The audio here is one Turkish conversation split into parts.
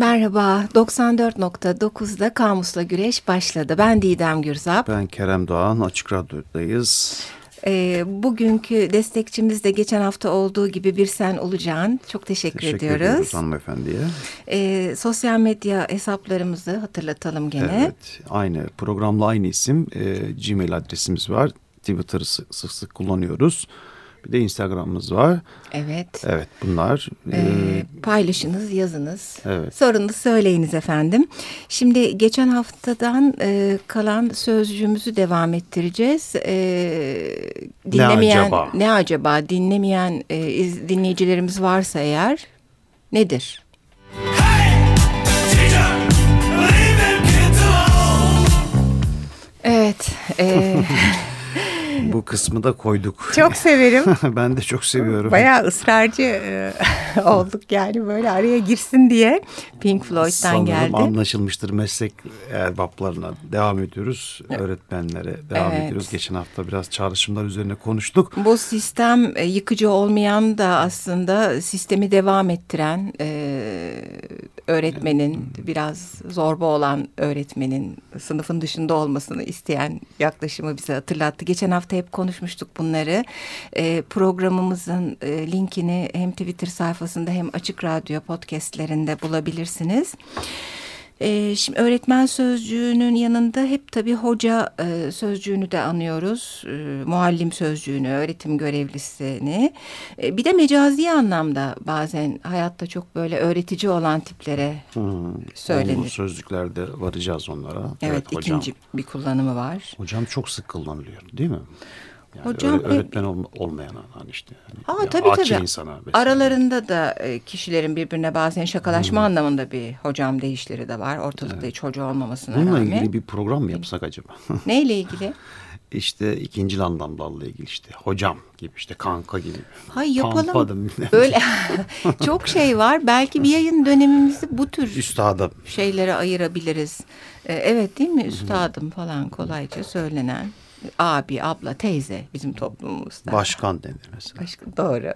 Merhaba, 94.9'da Kamus'la Güreş başladı. Ben Didem Gürzap. Ben Kerem Doğan, Açık Radyo'dayız. E, bugünkü destekçimiz de geçen hafta olduğu gibi bir sen olacaksın. Çok teşekkür, teşekkür ediyoruz. ediyoruz hanımefendiye. E, sosyal medya hesaplarımızı hatırlatalım gene. Evet, aynı programla aynı isim e, Gmail adresimiz var. Twitter'ı sık, sık kullanıyoruz. Bir de Instagram'ımız var. Evet. Evet bunlar. Ee, e, paylaşınız, yazınız. Evet. Sorunuz söyleyiniz efendim. Şimdi geçen haftadan e, kalan sözcüğümüzü devam ettireceğiz. E, dinlemeyen, acaba? Ne acaba? Dinlemeyen e, iz- dinleyicilerimiz varsa eğer nedir? Evet. e, bu kısmı da koyduk. çok severim. ben de çok seviyorum. Bayağı ısrarcı e, olduk yani böyle araya girsin diye Pink Floyd'dan Sanırım geldi. anlaşılmıştır meslek erbaplarına devam ediyoruz. Öğretmenlere devam Evet. ediyoruz. Geçen hafta biraz çağrışımlar üzerine konuştuk. Bu sistem e, yıkıcı olmayan da aslında sistemi devam ettiren e, öğretmenin biraz zorba olan öğretmenin sınıfın dışında olmasını isteyen yaklaşımı bize hatırlattı. Geçen hafta hep konuşmuştuk bunları. E, programımızın e, linkini hem Twitter sayfasında hem Açık Radyo podcastlerinde bulabilirsiniz. Ee, şimdi öğretmen sözcüğünün yanında hep tabii hoca e, sözcüğünü de anıyoruz. E, muallim sözcüğünü, öğretim görevlisini. E, bir de mecazi anlamda bazen hayatta çok böyle öğretici olan tiplere Hmm, Söylenir. olumlu sözlüklerde varacağız onlara. evet, hocam. ikinci bir kullanımı var. Hocam çok sık kullanılıyor değil mi? Yani Hocam, öğre- öğretmen ol, olmayan hani işte. Hani Aa, bir tabii tabii. insana. Aralarında da e, kişilerin birbirine bazen şakalaşma anlamında bir hocam değişleri de var. Ortalıkta hiç hoca olmamasına Bununla rağmen. ilgili bir program mı yapsak acaba? Neyle ilgili? işte ikinci anlamlarla ilgili işte hocam gibi işte kanka gibi. Hay yapalım. Pampada, Böyle çok şey var. Belki bir yayın dönemimizi bu tür Üstadım. şeylere ayırabiliriz. Ee, evet değil mi? Üstadım falan kolayca söylenen. Abi, abla, teyze bizim toplumumuzda. Başkan denir mesela. Başka, doğru.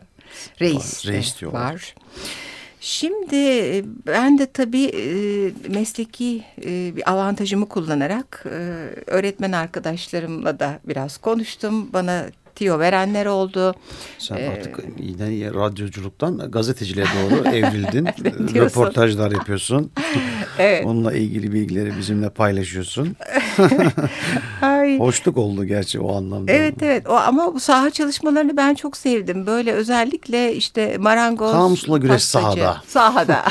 Reis, de Reis diyorlar. var. Şimdi e, ben de tabii e, mesleki e, bir avantajımı kullanarak öğretmen arkadaşlarımla da biraz konuştum. Bana tiyo verenler oldu. Sen Ee, artık yine radyoculuktan gazeteciliğe doğru evrildin. diyorsun? Röportajlar yapıyorsun. Evet. Onunla ilgili bilgileri bizimle paylaşıyorsun. Ay. Hoşluk oldu gerçi o anlamda. Evet evet o ama bu saha çalışmalarını ben çok sevdim. Böyle özellikle işte marangoz, Kamusla güreş pastacı. sahada. Sahada.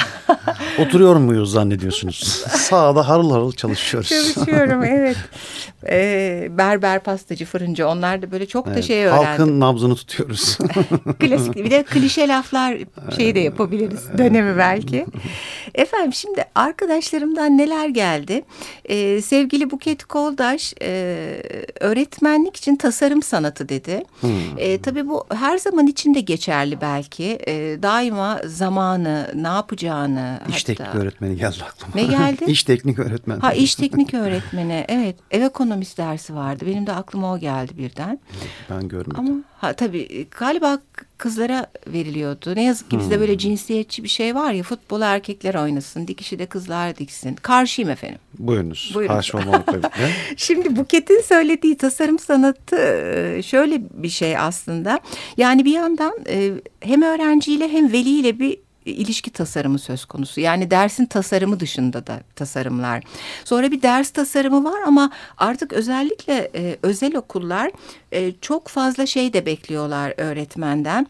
Oturuyor muyuz zannediyorsunuz? Sağda harıl harıl çalışıyoruz. Çalışıyorum evet. Ee, berber, pastacı, fırıncı onlar da böyle çok da Evet, şey öğrendim. Halkın nabzını tutuyoruz. Klasik bir de klişe laflar şeyi de yapabiliriz dönemi belki. Efendim şimdi arkadaşlarımdan neler geldi? Ee, sevgili Buket Koldaş e, öğretmenlik için tasarım sanatı dedi. E, tabii bu her zaman için de geçerli belki. E, daima zamanı, ne yapacağını. İş hatta- teknik öğretmeni geldi aklıma. Ne geldi? İş teknik öğretmeni. Ha iş teknik öğretmeni evet ev ekonomisi dersi vardı benim de aklıma o geldi birden Ben görmedim. ama ha tabii galiba kızlara veriliyordu ne yazık ki bizde böyle cinsiyetçi bir şey var ya futbol erkekler oynasın dikişi de kızlar diksin karşıyım efendim. Buyurunuz. Buyurun. Karşı olmamakla birlikte. Şimdi Buket'in söylediği tasarım sanatı e, şöyle bir şey aslında. Yani bir yandan e, hem öğrenciyle hem veliyle bir ilişki tasarımı söz konusu. Yani dersin tasarımı dışında da tasarımlar. Sonra bir ders tasarımı var ama artık özellikle e, özel okullar e, çok fazla şey de bekliyorlar öğretmenden.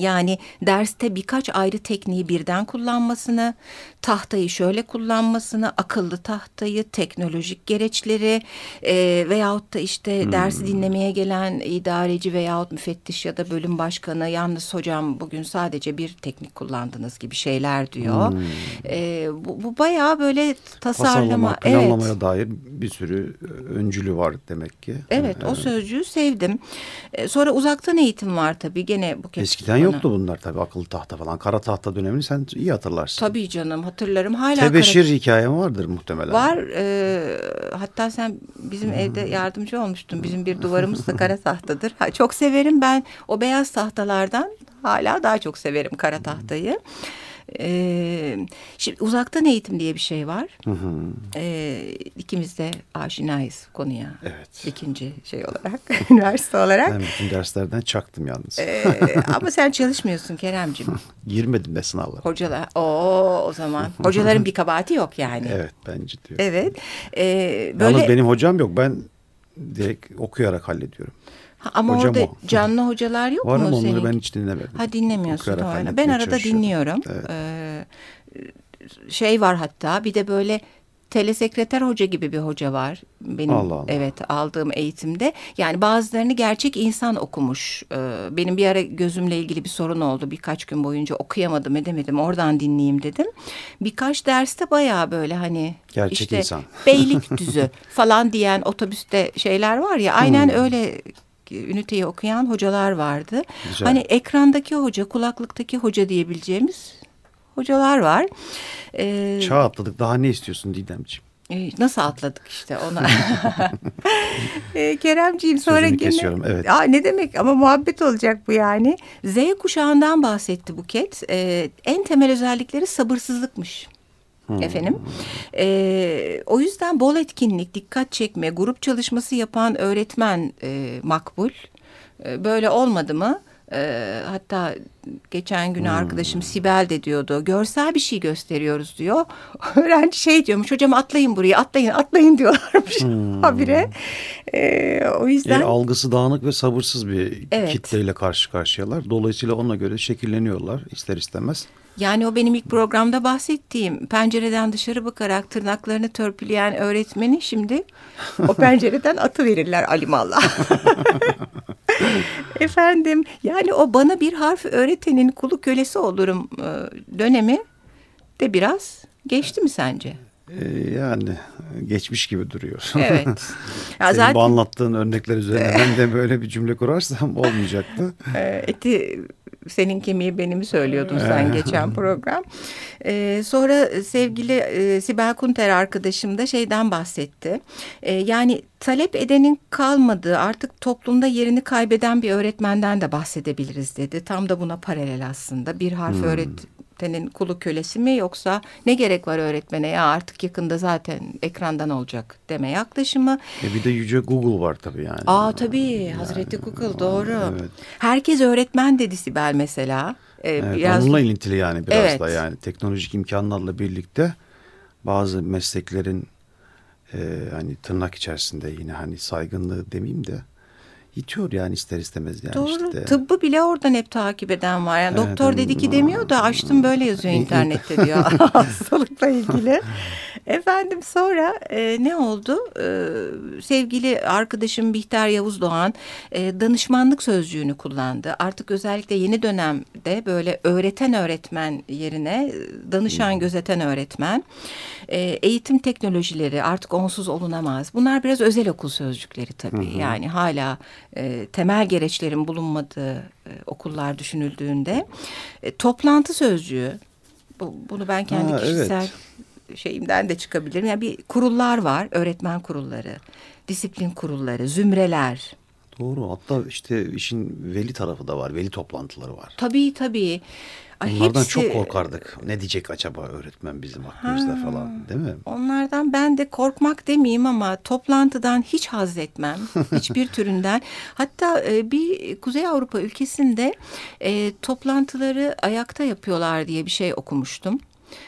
Yani derste birkaç ayrı tekniği birden kullanmasını, tahtayı şöyle kullanmasını, akıllı tahtayı, teknolojik gereçleri e, veyahut da işte dersi dinlemeye gelen idareci veyahut müfettiş ya da bölüm başkanı yalnız hocam bugün sadece bir teknik kullandınız gibi şeyler diyor. E, bu, bu bayağı böyle tasarlama. Tasarlama, evet. planlamaya dair bir sürü öncülü var demek ki. Evet, o sözcüğü sevdim. E, sonra uzaktan eğitim var tabii gene bu kez. Eskiden yoktu bunlar tabii akıllı tahta falan. Kara tahta dönemini sen iyi hatırlarsın. Tabii canım hatırlarım. Hala Tebeşir kara- hikayem vardır muhtemelen. Var. e, hatta sen bizim evde yardımcı olmuştun. Bizim bir duvarımız da kara tahtadır. Ha, çok severim ben o beyaz tahtalardan hala daha çok severim kara tahtayı. E, şimdi uzaktan eğitim diye bir şey var. Hı hı. E, ikimiz de aşinayız konuya. Evet. İkinci şey olarak, üniversite olarak. Ben bütün derslerden çaktım yalnız. E, ama sen çalışmıyorsun Keremciğim. Girmedim de sınavlara. Hocalar, o o zaman. Hocaların bir kabahati yok yani. Evet bence diyor. Evet. E, böyle... Yalnız benim hocam yok. Ben direkt okuyarak hallediyorum. Ha, ama Hocam orada o. canlı hocalar yok Var mu ama senin? onları ben hiç dinlemedim. Ha dinlemiyorsun. Doğru. Ben arada dinliyorum. Evet. Ee, şey var hatta bir de böyle telesekreter hoca gibi bir hoca var. Benim Allah Allah. evet aldığım eğitimde. Yani bazılarını gerçek insan okumuş. Ee, benim bir ara gözümle ilgili bir sorun oldu. Birkaç gün boyunca okuyamadım edemedim. Oradan dinleyeyim dedim. Birkaç derste bayağı böyle hani gerçek işte insan. Beylikdüzü falan diyen otobüste şeyler var ya aynen hmm. öyle üniteyi okuyan hocalar vardı. Güzel. Hani ekrandaki hoca, kulaklıktaki hoca diyebileceğimiz hocalar var. Ee, Çağ atladık. Daha ne istiyorsun Didemciğim? E, nasıl atladık işte ona. e, Keremciğim sonra Sözünü gene... kesiyorum evet. Aa, ne demek ama muhabbet olacak bu yani. Z kuşağından bahsetti Buket. E, en temel özellikleri sabırsızlıkmış. Hmm. Efendim. E, o yüzden bol etkinlik, dikkat çekme, grup çalışması yapan öğretmen e, makbul. E, böyle olmadı mı? E, hatta geçen gün hmm. arkadaşım Sibel de diyordu. Görsel bir şey gösteriyoruz diyor. Öğrenci şey diyormuş. Hocam atlayın buraya atlayın atlayın diyorlarmış hmm. habire. E, o yüzden. E, algısı dağınık ve sabırsız bir evet. kitleyle karşı karşıyalar. Dolayısıyla ona göre şekilleniyorlar ister istemez. Yani o benim ilk programda bahsettiğim pencereden dışarı bakarak tırnaklarını törpüleyen öğretmeni şimdi o pencereden atı verirler alimallah. Efendim yani o bana bir harf öğretenin kulu kölesi olurum e, dönemi de biraz geçti mi sence? Ee, yani geçmiş gibi duruyor. Evet. Ya Senin zaten... bu anlattığın örnekler üzerine ben de böyle bir cümle kurarsam olmayacaktı. Ee, eti senin kemiği benimi söylüyordun sen geçen program. Ee, sonra sevgili e, Sibel Kunter arkadaşım da şeyden bahsetti. Ee, yani talep edenin kalmadığı artık toplumda yerini kaybeden bir öğretmenden de bahsedebiliriz dedi. Tam da buna paralel aslında. Bir harf hmm. öğret öğretmenin kulu kölesi mi yoksa ne gerek var öğretmene ya artık yakında zaten ekrandan olacak deme yaklaşımı. E bir de yüce Google var tabii yani. Aa tabii yani, Hazreti Google doğru. Evet. Herkes öğretmen dedi Sibel mesela. Ee, evet, biraz... Onunla ilintili yani biraz evet. da yani teknolojik imkanlarla birlikte bazı mesleklerin e, hani tırnak içerisinde yine hani saygınlığı demeyeyim de itiyor yani ister istemez yani Doğru. işte. Tıbbı bile oradan hep takip eden var. Yani evet, doktor dedi ki demiyor da açtım böyle yazıyor internette diyor hastalıkla ilgili. Efendim sonra e, ne oldu? E, sevgili arkadaşım Bihter Yavuz Doğan e, danışmanlık sözcüğünü kullandı. Artık özellikle yeni dönemde böyle öğreten öğretmen yerine danışan hmm. gözeten öğretmen. E, eğitim teknolojileri artık onsuz olunamaz. Bunlar biraz özel okul sözcükleri tabii. Hmm. Yani hala e, temel gereçlerin bulunmadığı e, okullar düşünüldüğünde e, toplantı sözcüğü bu, bunu ben kendi ha, kişisel evet. Şeyimden de çıkabilirim. Yani bir kurullar var, öğretmen kurulları, disiplin kurulları, zümreler. Doğru. Hatta işte işin veli tarafı da var. Veli toplantıları var. Tabii tabii. Ay, Onlardan hepsi... çok korkardık. Ne diyecek acaba öğretmen bizim hakkımızda ha, falan değil mi? Onlardan ben de korkmak demeyeyim ama toplantıdan hiç haz etmem. Hiçbir türünden. Hatta e, bir Kuzey Avrupa ülkesinde e, toplantıları ayakta yapıyorlar diye bir şey okumuştum.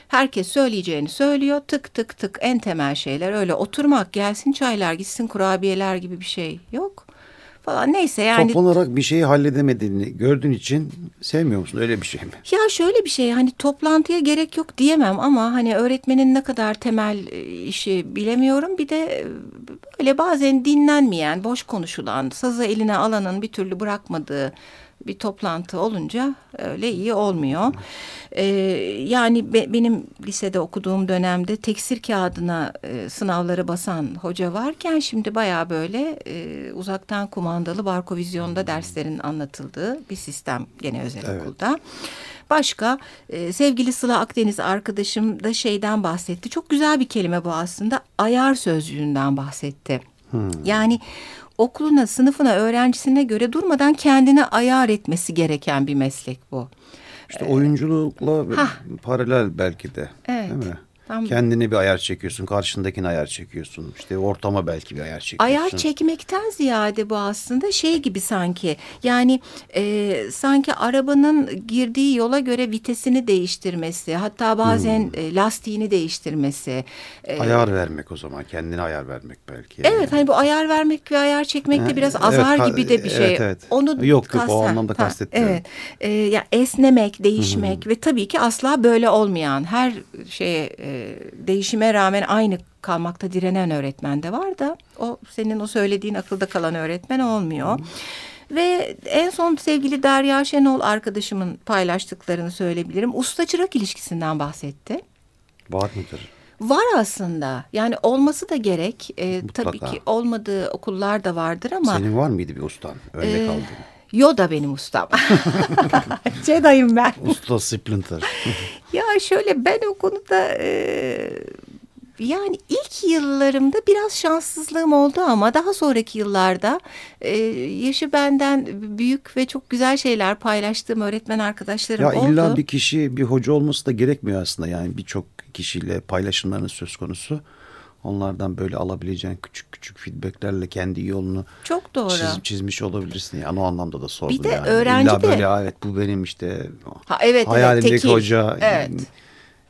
Herkes söyleyeceğini söylüyor. Tık tık tık en temel şeyler öyle oturmak gelsin çaylar gitsin kurabiyeler gibi bir şey yok falan neyse yani. Toplanarak bir şeyi halledemediğini gördüğün için sevmiyor musun öyle bir şey mi? Ya şöyle bir şey hani toplantıya gerek yok diyemem ama hani öğretmenin ne kadar temel e, işi bilemiyorum. Bir de e, böyle bazen dinlenmeyen, boş konuşulan, sazı eline alanın bir türlü bırakmadığı bir toplantı olunca öyle iyi olmuyor. Ee, yani be, benim lisede okuduğum dönemde teksir kağıdına e, sınavları basan hoca varken şimdi baya böyle e, uzaktan kumandalı barkovizyonda derslerin anlatıldığı bir sistem gene özel evet. okulda. Başka e, sevgili Sıla Akdeniz arkadaşım da şeyden bahsetti. Çok güzel bir kelime bu aslında. Ayar sözcüğünden bahsetti. Hmm. Yani okuluna, sınıfına, öğrencisine göre durmadan kendini ayar etmesi gereken bir meslek bu. İşte oyunculukla Hah. paralel belki de. Evet. Değil mi? Tam... Kendine bir ayar çekiyorsun, karşındakine ayar çekiyorsun. İşte ortama belki bir ayar çekiyorsun. Ayar çekmekten ziyade bu aslında şey gibi sanki. Yani e, sanki arabanın girdiği yola göre vitesini değiştirmesi, hatta bazen hmm. e, lastiğini değiştirmesi. E, ayar vermek o zaman, kendine ayar vermek belki. Yani. Evet, hani bu ayar vermek ve ayar çekmek de biraz azar evet, gibi de bir şey. Evet, evet. Onu yok yok o anlamda kastetmiyorum. Evet. E, ya esnemek, değişmek ve tabii ki asla böyle olmayan her şeye e, değişime rağmen aynı kalmakta direnen öğretmen de var da o senin o söylediğin akılda kalan öğretmen olmuyor. Ve en son sevgili Derya Şenol arkadaşımın paylaştıklarını söyleyebilirim. Usta çırak ilişkisinden bahsetti. Var mıdır? Var aslında. Yani olması da gerek. Ee, tabii ki olmadığı okullar da vardır ama. Senin var mıydı bir ustan? Örnek ee, aldın. Yoda benim ustam. Jedi'yim ben. Usta Splinter. ya şöyle ben o konuda e, yani ilk yıllarımda biraz şanssızlığım oldu ama daha sonraki yıllarda e, yaşı benden büyük ve çok güzel şeyler paylaştığım öğretmen arkadaşlarım ya oldu. Ya illa bir kişi bir hoca olması da gerekmiyor aslında yani birçok kişiyle paylaşımlarının söz konusu. Onlardan böyle alabileceğin küçük küçük feedbacklerle kendi yolunu çok doğru çiz, çizmiş olabilirsin. Yani o anlamda da sordum. Bir de yani. öğrenci İlla de. böyle evet bu benim işte ha, evet, hayalimdeki evet, hoca. Evet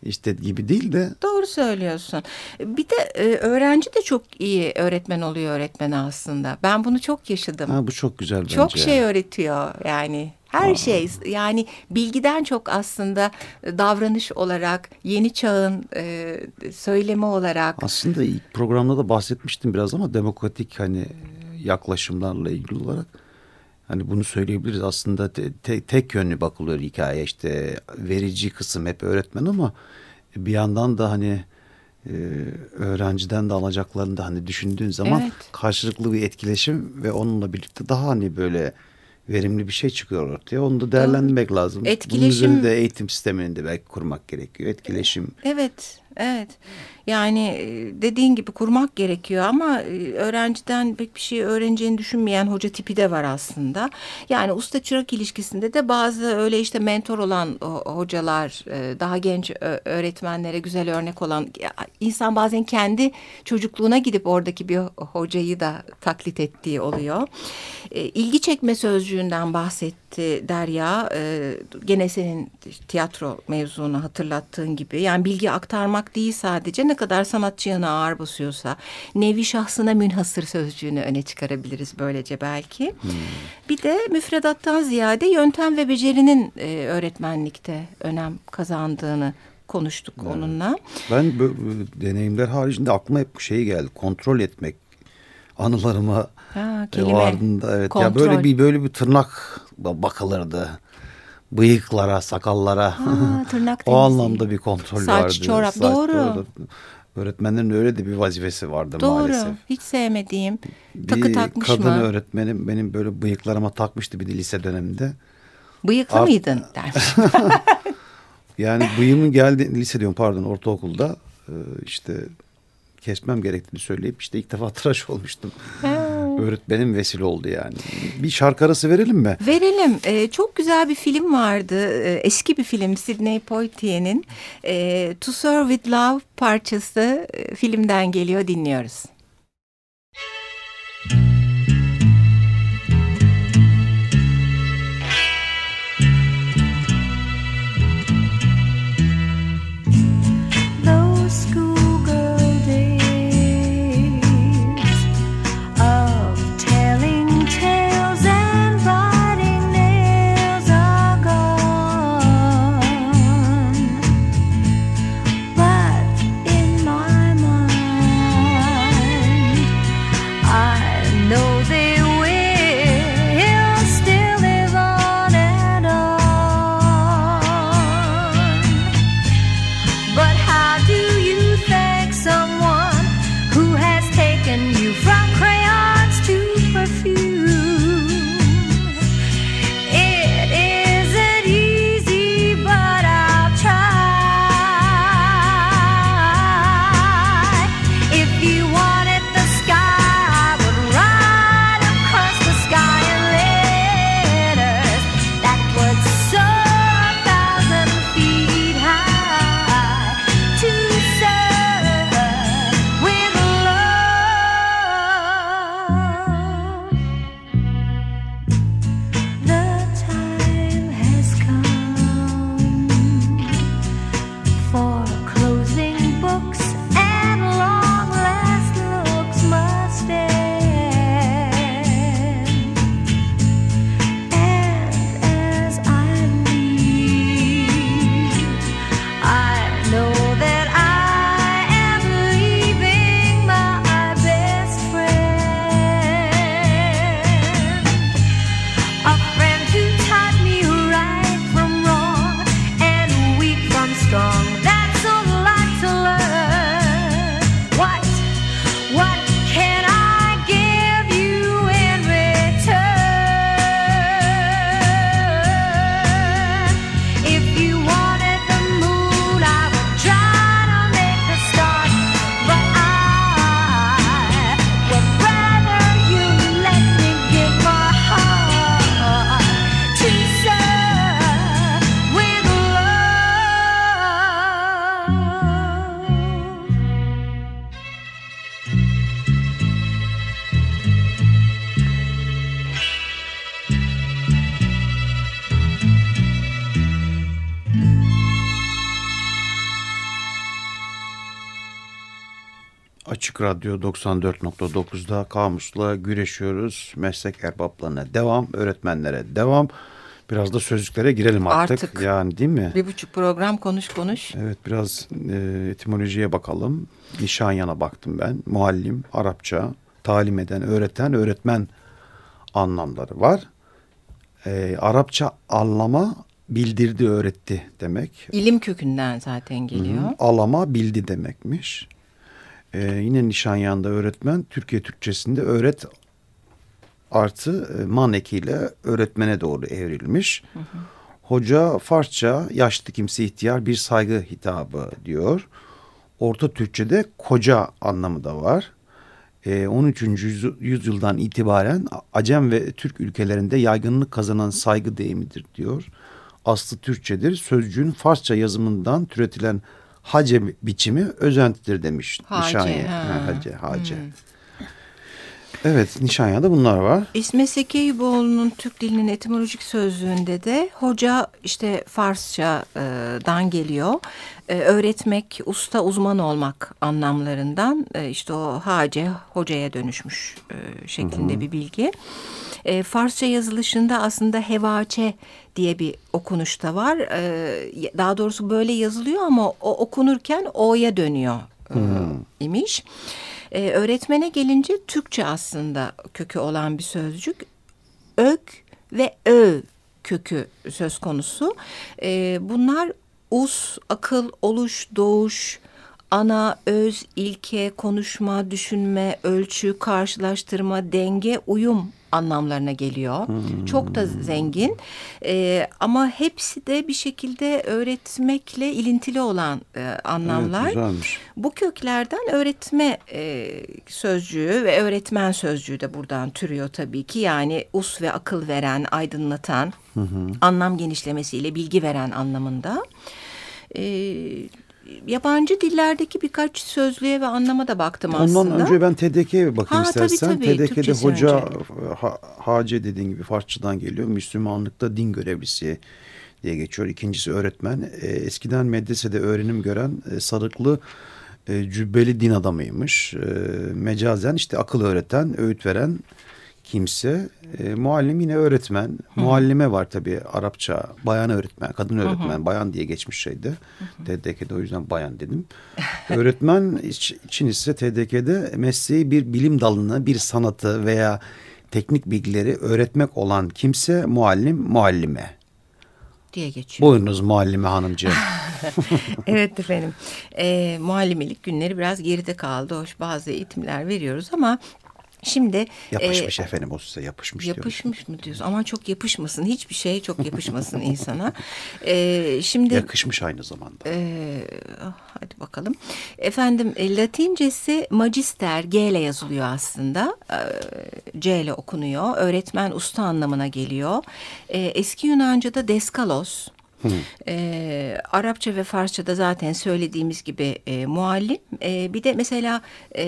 işte gibi değil de. Doğru söylüyorsun. Bir de e, öğrenci de çok iyi öğretmen oluyor öğretmen aslında. Ben bunu çok yaşadım. Ha, bu çok güzel bence. Çok şey öğretiyor yani. Her Aa. şey yani bilgiden çok aslında davranış olarak yeni çağın e, söylemi olarak. Aslında ilk programda da bahsetmiştim biraz ama demokratik hani yaklaşımlarla ilgili olarak hani bunu söyleyebiliriz aslında te, te, tek yönlü bakılıyor hikaye işte verici kısım hep öğretmen ama bir yandan da hani e, öğrenciden de alacaklarını da hani düşündüğün zaman evet. karşılıklı bir etkileşim ve onunla birlikte daha hani böyle verimli bir şey çıkıyor ortaya. Onu da değerlendirmek Doğru. lazım. Etkileşim. Bunun üzerinde eğitim sistemini de belki kurmak gerekiyor. Etkileşim. Evet, evet. Yani e, dediğin gibi kurmak gerekiyor ama e, öğrenciden pek bir şey öğreneceğini düşünmeyen hoca tipi de var aslında. Yani usta çırak ilişkisinde de bazı öyle işte mentor olan hocalar, e, daha genç öğretmenlere güzel örnek olan insan bazen kendi çocukluğuna gidip oradaki bir hocayı da taklit ettiği oluyor. İlgi çekme sözcüğünden bahsetti Derya. Gene senin tiyatro mevzunu hatırlattığın gibi. Yani bilgi aktarmak değil sadece ne kadar sanatçı yanı ağır basıyorsa nevi şahsına münhasır sözcüğünü öne çıkarabiliriz böylece belki. Hmm. Bir de müfredattan ziyade yöntem ve becerinin e, öğretmenlikte önem kazandığını konuştuk evet. onunla. Ben bu, bu deneyimler haricinde aklıma hep şey geldi. Kontrol etmek anılarıma ha, kelime, vardığında evet kontrol. ya böyle bir böyle bir tırnak bakılırdı bıyıklara, sakallara. Ha, tırnak o anlamda bir kontrol Saç, vardı. Saç, çorap doğru. doğru. Öğretmenlerin öyle de bir vazifesi vardı doğru. maalesef. Doğru. Hiç sevmediğim. Bir Takı takmış kadın mı? kadın öğretmenim benim böyle bıyıklarıma takmıştı bir de lise döneminde. Bıyıklı Art... mıydın der. yani bıyığımın geldi lise diyorum pardon ortaokulda işte kesmem gerektiğini söyleyip işte ilk defa tıraş olmuştum. Öğretmenim vesile oldu yani. Bir şarkı arası verelim mi? Verelim. Ee, çok güzel bir film vardı. Ee, eski bir film Sidney Poitier'in. Ee, To Serve With Love parçası e, filmden geliyor dinliyoruz. Açık Radyo 94.9'da kamusla güreşiyoruz. Meslek erbaplarına devam, öğretmenlere devam. Biraz da sözlüklere girelim artık. Artık. Yani değil mi? Bir buçuk program konuş konuş. Evet biraz e, etimolojiye bakalım. Nişanyana baktım ben. Muallim, Arapça, talim eden, öğreten, öğretmen anlamları var. E, Arapça anlama bildirdi, öğretti demek. İlim kökünden zaten geliyor. Hı -hı. Alama bildi demekmiş. Ee, yine Nişanyan'da öğretmen Türkiye Türkçesinde öğret artı e, man ekiyle öğretmene doğru evrilmiş. Hı hı. Hoca Farsça yaşlı kimse ihtiyar bir saygı hitabı diyor. Orta Türkçe'de koca anlamı da var. E, 13. yüzyıldan itibaren Acem ve Türk ülkelerinde yaygınlık kazanan saygı deyimidir diyor. Aslı Türkçedir. Sözcüğün Farsça yazımından türetilen hace biçimi özentidir demiş hace, Nişanya. Ha. hace, hace. Hmm. Evet, Nişanya'da bunlar var. İsmet Sekeyboğlu'nun Türk dilinin etimolojik sözlüğünde de hoca işte Farsçadan geliyor. Ee, öğretmek, usta, uzman olmak anlamlarından e, işte o hace, hocaya dönüşmüş e, şeklinde Hı -hı. bir bilgi. E, Farsça yazılışında aslında hevaçe diye bir okunuş da var. E, daha doğrusu böyle yazılıyor ama o okunurken o'ya dönüyor e, hmm. imiş. E, öğretmene gelince Türkçe aslında kökü olan bir sözcük. Ök ve ö kökü söz konusu. E, bunlar us, akıl, oluş, doğuş, ana, öz, ilke, konuşma, düşünme, ölçü, karşılaştırma, denge, uyum anlamlarına geliyor. Hmm. Çok da zengin ee, ama hepsi de bir şekilde öğretmekle ilintili olan e, anlamlar. Evet, güzelmiş. Bu köklerden öğretme e, sözcüğü ve öğretmen sözcüğü de buradan türüyor tabii ki. Yani us ve akıl veren, aydınlatan, hı hı. anlam genişlemesiyle bilgi veren anlamında. Ee, yabancı dillerdeki birkaç sözlüğe ve anlama da baktım Ondan aslında. Ondan önce ben TDK'ye bakayım ha, istersen. Tabii, tabii, TDK'de Türkçesi hoca ha, Hace dediğin gibi Farsçadan geliyor. Müslümanlıkta din görevlisi diye geçiyor. İkincisi öğretmen. E, eskiden medresede öğrenim gören e, sarıklı e, cübbeli din adamıymış. E, mecazen işte akıl öğreten, öğüt veren kimse. E, muallim yine öğretmen. Hı. Muallime var tabii Arapça. Bayan öğretmen, kadın öğretmen, Hı. bayan diye geçmiş şeydi. TDK'de o yüzden bayan dedim. öğretmen için ise TDK'de mesleği bir bilim dalını, bir sanatı veya teknik bilgileri öğretmek olan kimse muallim, muallime diye geçiyor. Buyurunuz muallime hanımcığım. evet efendim. E, muallimilik günleri biraz geride kaldı. Hoş bazı eğitimler veriyoruz ama Şimdi yapışmış e, efendim o size yapışmış Yapışmış diyoruz. mı diyorsun? Ama çok yapışmasın. Hiçbir şey çok yapışmasın insana. E, şimdi yakışmış aynı zamanda. E, hadi bakalım. Efendim e, Latincesi magister G ile yazılıyor aslında. E, C ile okunuyor. Öğretmen usta anlamına geliyor. E, eski Yunanca'da deskalos e, Arapça ve Farsça'da zaten söylediğimiz gibi e, muallim. E, bir de mesela e,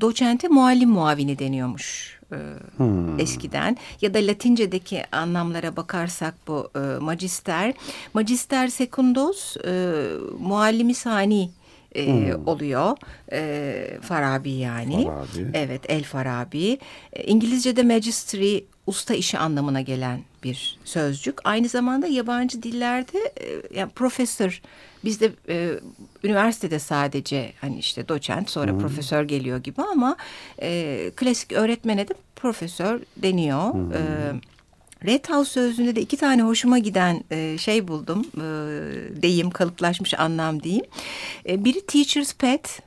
doçente muallim muavini deniyormuş. E, hmm. eskiden ya da Latince'deki anlamlara bakarsak bu e, magister magister secundus e, muallimi sani e, hmm. oluyor. E, Farabi yani. Farabi. Evet El Farabi. E, İngilizce'de magistry usta işi anlamına gelen bir sözcük. Aynı zamanda yabancı dillerde e, yani profesör bizde e, üniversitede sadece hani işte doçent sonra hmm. profesör geliyor gibi ama e, klasik öğretmene de profesör deniyor. Hmm. E, Red House sözlüğünde de iki tane hoşuma giden e, şey buldum. E, deyim, kalıplaşmış anlam diyeyim. E, biri teacher's pet.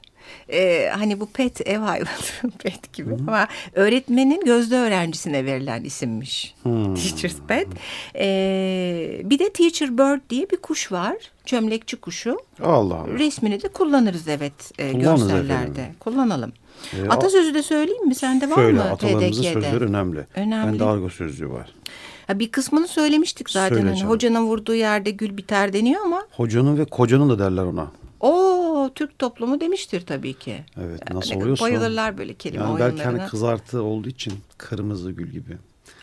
Ee, hani bu pet ev hayvanı pet gibi hmm. ama öğretmenin gözde öğrencisine verilen isimmiş. Hmm. Teacher's pet. Ee, bir de teacher bird diye bir kuş var. Çömlekçi kuşu. Allah Allah. Resmini de kullanırız evet e, görsellerde. Efendim. Kullanalım. E, Atasözü de söyleyeyim mi? Sende var söyle, mı? Söyle atalarımızın sözleri önemli. Önemli. Bende argo sözlüğü var. Ha, bir kısmını söylemiştik zaten. Hani, hocanın vurduğu yerde gül biter deniyor ama. Hocanın ve kocanın da derler ona. Türk toplumu demiştir tabii ki. Evet nasıl yani, oluyorsa. Bayılırlar böyle kelime yani oyunlarına. Belki hani kızartı olduğu için kırmızı gül gibi.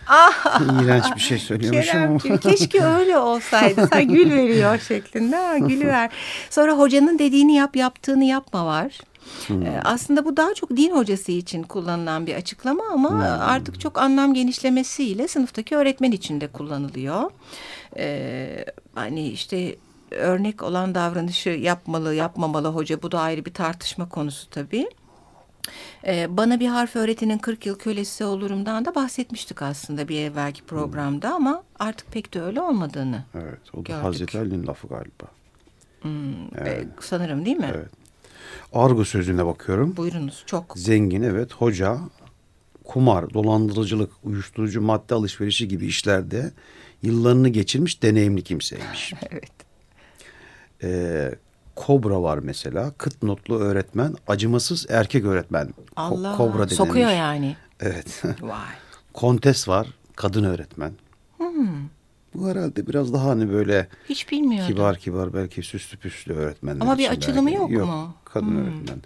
Ah, İğrenç bir şey söylüyormuşum ama. keşke öyle olsaydı. Sen gül veriyor şeklinde. Ha, gülü ver. Sonra hocanın dediğini yap yaptığını yapma var. Hmm. Aslında bu daha çok din hocası için kullanılan bir açıklama ama hmm. artık çok anlam genişlemesiyle sınıftaki öğretmen için de kullanılıyor. E, hani işte örnek olan davranışı yapmalı, yapmamalı hoca bu da ayrı bir tartışma konusu tabii. Ee, bana bir harf öğretinin 40 yıl kölesi olurumdan da bahsetmiştik aslında bir evvelki programda hmm. ama artık pek de öyle olmadığını Evet o da gördük. Hazreti Ali'nin lafı galiba. Hmm, evet. Sanırım değil mi? Evet. Argo sözüne bakıyorum. Buyurunuz çok. Zengin evet hoca kumar, dolandırıcılık, uyuşturucu madde alışverişi gibi işlerde yıllarını geçirmiş deneyimli kimseymiş. evet. Ee, Kobra var mesela. Kıt notlu öğretmen, acımasız erkek öğretmen. Allah, Ko Kobra denilmiş. sokuyor yani. Evet. Vay. Kontes var, kadın öğretmen. Hmm. Bu herhalde biraz daha hani böyle Hiç bilmiyordum. kibar kibar belki süslü püslü öğretmenler Ama bir açılımı belki. yok, yok mu? Kadın hmm. öğretmen.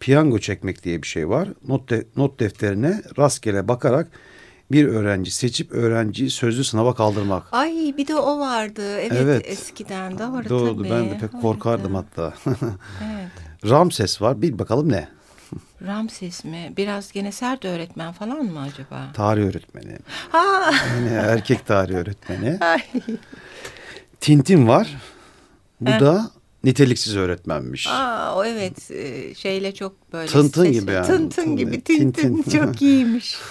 Piyango çekmek diye bir şey var. Not, de, not defterine rastgele bakarak bir öğrenci seçip öğrenciyi sözlü sınava kaldırmak. Ay bir de o vardı. Evet, evet. eskiden doğru, doğru tabii. Ben de pek korkardım hatta. evet. Ramses var. Bir bakalım ne? Ramses mi? Biraz gene sert öğretmen falan mı acaba? Tarih öğretmeni. Ha. Yani erkek tarih öğretmeni. Ay. Tintin var. Bu He. da niteliksiz öğretmenmiş. Aa, o evet e, şeyle çok böyle Tıntın sesli. gibi yani. Tıntın gibi tintin, tintin. çok iyiymiş.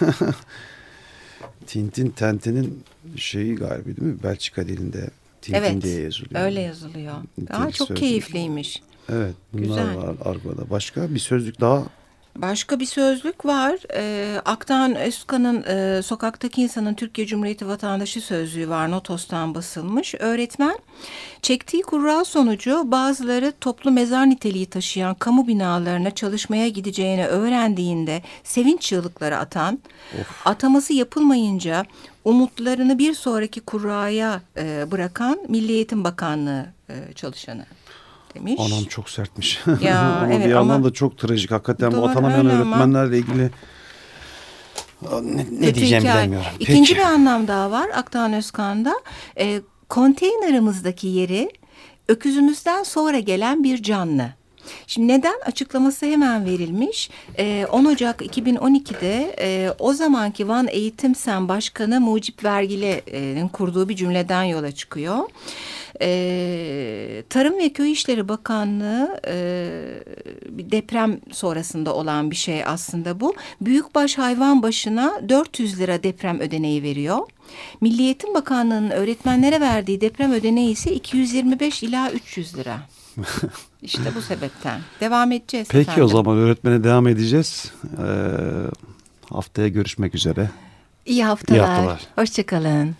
Tintin Tenten'in şeyi galiba değil mi? Belçika dilinde Tintin evet, diye yazılıyor. öyle yazılıyor. Aa, çok keyifliymiş. Evet bunlar Güzel. var Argo'da. Başka bir sözlük daha Başka bir sözlük var. E, Aktan Özkan'ın e, Sokaktaki İnsanın Türkiye Cumhuriyeti Vatandaşı sözlüğü var. Notos'tan basılmış. Öğretmen çektiği kurra sonucu bazıları toplu mezar niteliği taşıyan kamu binalarına çalışmaya gideceğini öğrendiğinde sevinç çığlıkları atan, of. ataması yapılmayınca umutlarını bir sonraki kurraya e, bırakan Milli Eğitim Bakanlığı e, çalışanı demiş. Anam çok sertmiş. Ya, ama evet, bir yandan ama... da çok trajik. Hakikaten Doğru, bu atanamayan öğretmenlerle ama... ilgili ne, ne diyeceğim hikaye. bilemiyorum. İkinci Peki. bir anlam daha var Aktan Özkan'da. E, konteynerimizdeki yeri öküzümüzden sonra gelen bir canlı. Şimdi neden açıklaması hemen verilmiş. E, 10 Ocak 2012'de e, o zamanki Van Eğitim Sen Başkanı Mucip Vergili'nin kurduğu bir cümleden yola çıkıyor. E, Tarım ve Köy İşleri Bakanlığı e, bir deprem sonrasında olan bir şey aslında bu. Büyükbaş hayvan başına 400 lira deprem ödeneği veriyor. Milli Eğitim Bakanlığı'nın öğretmenlere verdiği deprem ödeneği ise 225 ila 300 lira. İşte bu sebepten. Devam edeceğiz. Peki efendim. o zaman öğretmene devam edeceğiz. Ee, haftaya görüşmek üzere. İyi haftalar. İyi haftalar. Hoşçakalın.